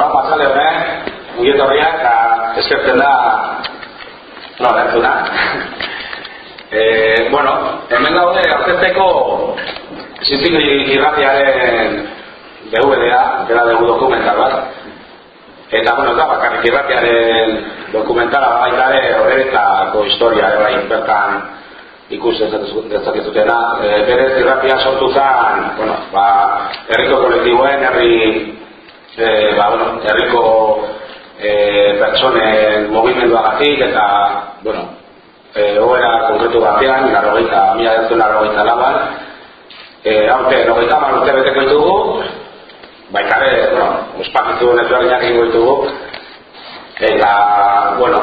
Bueno, pasale honen, mugietorriak, eta eskertzen da, no, ertzuna. e, bueno, hemen daude, aurkezteko, zintik irratiaren DVD-a, dela dugu dokumental bat. Eta, bueno, da, bakarrik irratiaren dokumentala baita ere, horretako historia, ere bai, bertan ikus dezakezutena. E, berez irratia sortu zen, bueno, ba, herriko kolektiboen, herri e, ba, bueno, herriko e, pertsonen movimenduagatik eta, bueno, e, oera konkretu batean, larrogeita, mila dentzen larrogeita laban, e, haute, larrogeita man urte beteko ditugu, baita ere, bueno, ospakizu netuaginak ingo ditugu, eta, bueno,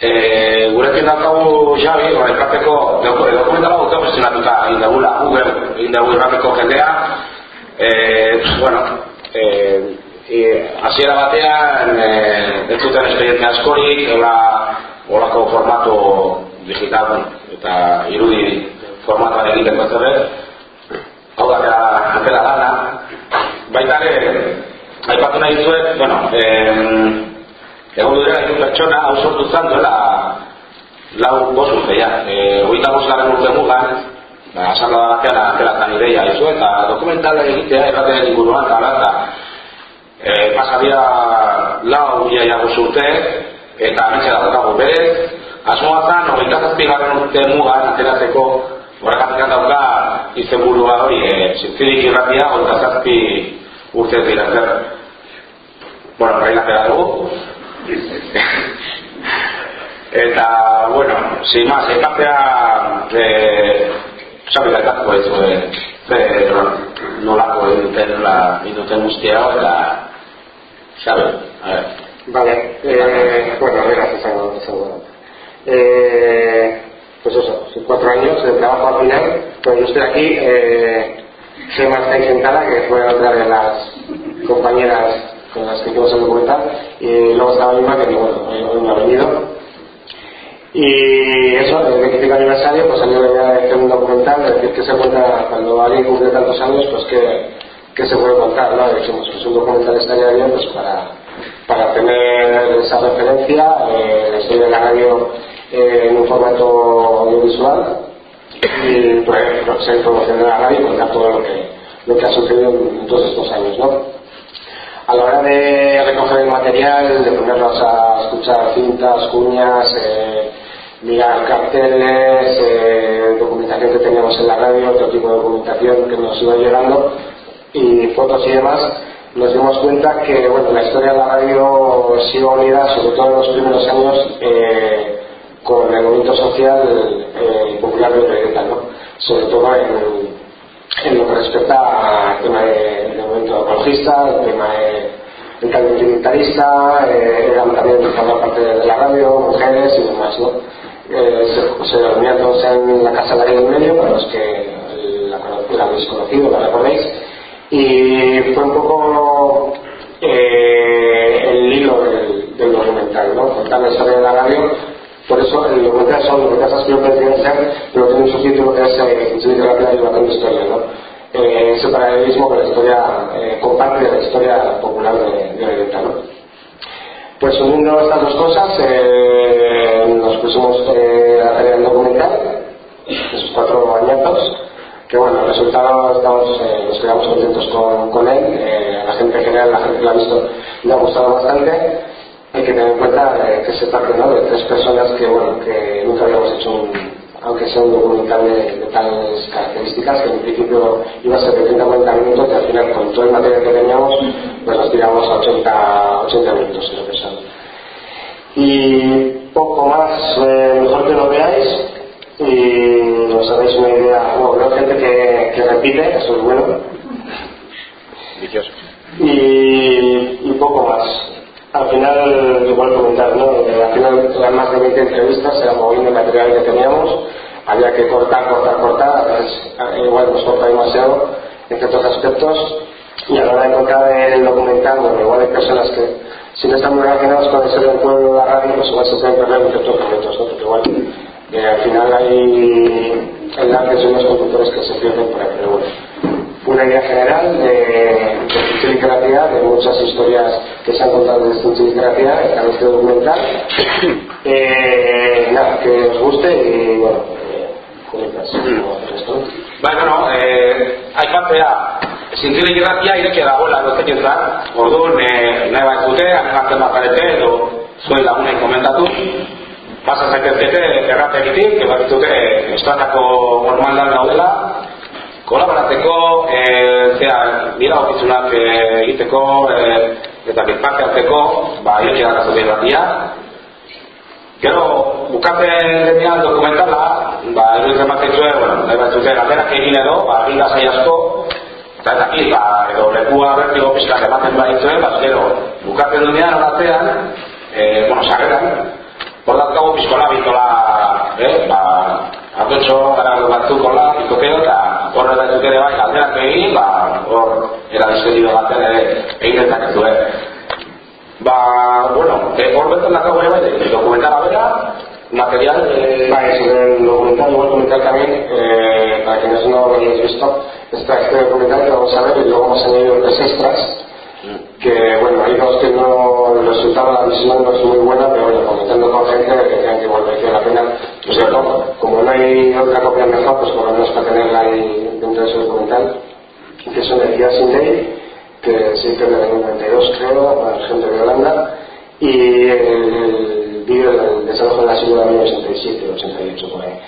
e, gurekin daukagu Xabi, ba, ikateko, dokumentala dut gestionatuta egin dagula, Google egin dagu irrateko jendea, e, bueno, e, hasiera batean eh ez zuten esperientzia askorik, ela horako formato digital eta irudi formatoan egiteko zer hau da atera dana. Baita ere aipatu nahi zuet bueno eh egon dira hiru pertsona hau sortu zen duela lau bost urte ja. Eh hogeita bost garen urte mugan ba, asalda batean ateratan ideia izu eta dokumentala egitea erratean inguruan eta e, pasadia lau ia jago zurte eta ametxe da dago berez asmoa zan, hogeita zazpi garen urte mugan ateratzeko horregatik dauka izenburua hori e, zintzirik irratia hogeita zazpi urte dira zer bueno, reina pera dugu eta bueno, sin más, ekatzea e, sabi da ekatuko ez e, nolako egiten la induten guztia eta Vale, eh, bueno, gracias a eso. Eh, pues eso, son cuatro años de trabajo al final. Pues yo estoy aquí, eh, Gemma está sentada, que fue otra de las compañeras con las que hicimos el documental, y luego estaba Lima, que bueno, hoy no ha venido. Y eso, el 25 aniversario, pues a mí me voy a hacer un documental, decir, que se cuenta cuando alguien cumple tantos años, pues que que se puede contar, ¿no? Dijimos, pues un documental estaría bien pues para, para tener esa referencia, eh, estoy en la radio eh, en un formato audiovisual y pues ser de la radio y contar todo lo que, lo que ha sucedido en todos estos años, ¿no? A la hora de recoger el material, de ponernos a escuchar cintas, cuñas, eh, mirar carteles, eh, documentación que teníamos en la radio, otro tipo de documentación que nos iba llegando, y fotos y demás, nos dimos cuenta que bueno, la historia de la radio sigue unida, sobre todo en los primeros años, eh, con el movimiento social eh, popular de Regueta, ¿no? sobre todo en, en, lo que respecta al tema del de movimiento ecologista, el tema del cambio utilitarista, eh, eran también por parte de la radio, mujeres y demás. ¿no? Eh, se, se reunían todos en la Casa de la del Medio, para los que la, habéis conocido, la recordéis y fue un poco eh, el hilo del, documental, ¿no? contar la historia de la radio. Por eso el documental son documentales que no pretenden ser, pero tiene un subtítulo que es eh, de la Divulgación de Historia. ¿no? Eh, ese paralelismo con la historia, eh, comparte la historia popular de, de Violeta. ¿no? Pues uniendo estas dos cosas, eh, nos pusimos eh, a hacer el documental, esos cuatro añitos, que bueno, el resultado estamos, eh, nos quedamos contentos con, con él, eh, la gente en general, la gente que lo ha visto, le ha gustado bastante. Hay que tener en cuenta eh, que se parte ¿no? de tres personas que, bueno, que nunca habíamos hecho un, aunque sea un documental de, tales características, que en principio iba a ser de 30 40 minutos, y al final con todo el material que teníamos, pues nos tiramos a 80, 80 minutos, creo que son. Y poco más, eh, mejor que lo veáis, y os haréis una idea, bueno, que, que repite, eso es bueno. Y, y poco más. Al final, igual comentar, ¿no? Al final eran más de 20 entrevistas, era moviendo el material que teníamos, había que cortar, cortar, cortar, pues, igual nos corta demasiado en ciertos aspectos, y a la hora de encontrar el documental, bueno, igual hay personas que si no están muy relacionados con el ser del pueblo de la radio, pues igual se pueden perder en ciertos momentos, ¿no? Porque igual eh, al final hay enlaces y unos conductores que se pierden por ahí, pero bueno. una idea general de, de literatura, de muchas historias que se han contado de literatura en este documental. Eh, nada, que os guste y bueno, eh, juntas, como Bai, bueno, eh, aipatzea, zintzile irratia irekia dagoela dozekentzat, orduan, eh, nahi bat zute, animatzen bat zarete, edo zuen lagunen komentatu, pasa zaitezkete errate egitik, bat zute, estratako normaldan daudela, kolaboratzeko, e, zera, dira ofizunak e, egiteko, e, eta bizparte hartzeko, ba, irekia da zute irratia, Gero, bukatzen denean dokumentala, ba, eruditzen bat zuen, bueno, nahi bat zuten, aterak egin edo, ba, egin gazai asko, eta ez dakit, ba, edo lekua bertigo pixkak ematen baditzuen, ba, gero, bukatzen denean horatean, e, bueno, sarreran, hor datkago pixkola bitola, eh, ba, atotxo, gara batzukola, bizkoteo, eta horre da ere bai, galderak egin, ba, hor, erabizketido baten egin dezakezu, zuen. Ba, bueno, eh, hor betzen dakago ere bai, el documental bera, material... Eh... Bai, sobre el documental, igual documental también, eh, para quienes no lo hayáis visto, está este documental que vamos a ver y luego vamos a añadir tres extras, que bueno, hay dos que no, de la visión no es muy buena, pero bueno, comentando con gente que crean que igual merece la pena, pues bueno, como no hay otra copia mejor, pues por lo menos para tenerla ahí dentro de ese documental, que son de Ciudad Sin Ley, que se hizo en el año 92, creo, para gente de Holanda, y el vídeo del desalojo de la ciudad año 87, 88, por ahí.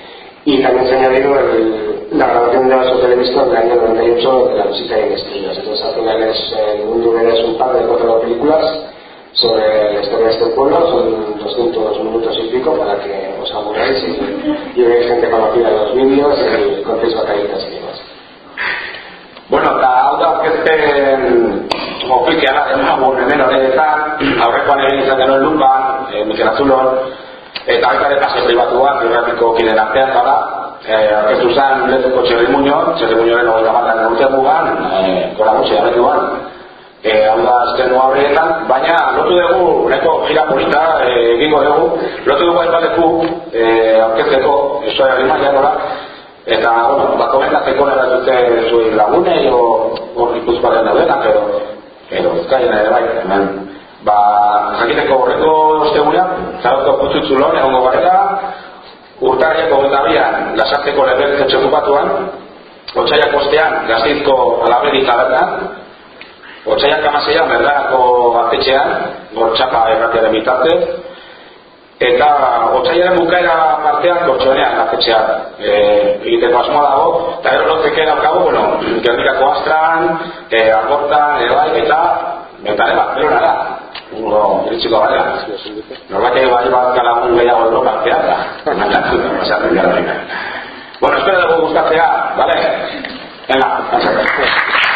Y también se ha añadido el, la grabación de Vaso Televisto del año 98 de la visita de estrellas. Entonces, al final es el mundo es un par de cuatro películas sobre la historia de este pueblo, son 200 minutos y pico para que os aburráis y, veáis gente conocida en los vídeos y contéis batallitas y demás. Bueno, eta hau da orkesten ofiziala demagun hemen horretan, aurrekoan egin izan denuen lupan, e, Mikel Azulon, eta baita ere pase pribatuak, irratiko kiden artean gara, e, orkestu zen letuko txerri muño, txerri muñoren hori gamatan urte mugan, e, gutxe jarretuan, e, hau da azken horretan, baina lotu dugu, neko gira polita e, egingo dugu, lotu dugu aipaleku e, orkesteko, eso ere maia nola, eta, bueno, bako bendatzeko nera dute zuen lagune, o hor ikusparen daudenak, edo, edo, ezkaien ere bai, hemen, ba, jakiteko horreko ostegunean, zarauko kutsutzulon, egongo garela, urtariako eta bian, lasarteko lebertze txokupatuan, otxaiak ostean, gazizko alaberik abertan, otxaiak amaseian, berdarako batetxean, gortxapa erratiaren bitartez, eta otxaiaren bukaera partean kortxonean gaztetxea e, egiteko asmoa dago eta gero lotzeke daukago, bueno, gernikako astran, e, akortan, e, bai, eta eta eba, pero nada uno, iritsiko gara. Norbait bai bat galagun gehiago edo partea eta mandatu da, pasatzen gara. Bueno, espero dugu gustatzea, vale? venga, pasatzen